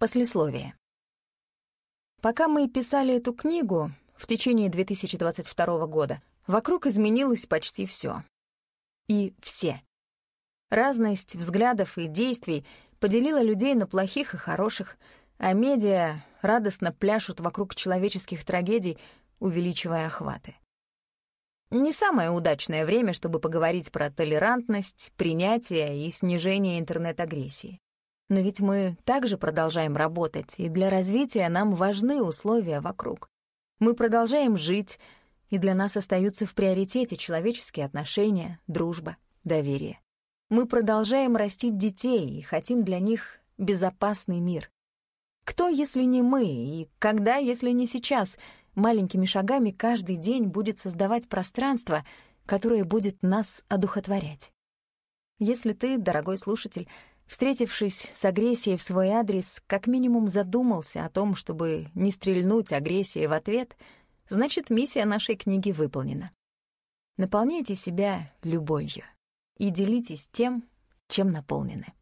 Послесловие. Пока мы писали эту книгу в течение 2022 года, вокруг изменилось почти все. И все. Разность взглядов и действий поделила людей на плохих и хороших, а медиа радостно пляшут вокруг человеческих трагедий, увеличивая охваты. Не самое удачное время, чтобы поговорить про толерантность, принятие и снижение интернет-агрессии. Но ведь мы также продолжаем работать, и для развития нам важны условия вокруг. Мы продолжаем жить, и для нас остаются в приоритете человеческие отношения, дружба, доверие. Мы продолжаем растить детей и хотим для них безопасный мир. Кто, если не мы, и когда, если не сейчас, маленькими шагами каждый день будет создавать пространство, которое будет нас одухотворять? Если ты, дорогой слушатель, встретившись с агрессией в свой адрес, как минимум задумался о том, чтобы не стрельнуть агрессией в ответ, значит, миссия нашей книги выполнена. Наполняйте себя любовью и делитесь тем, чем наполнены.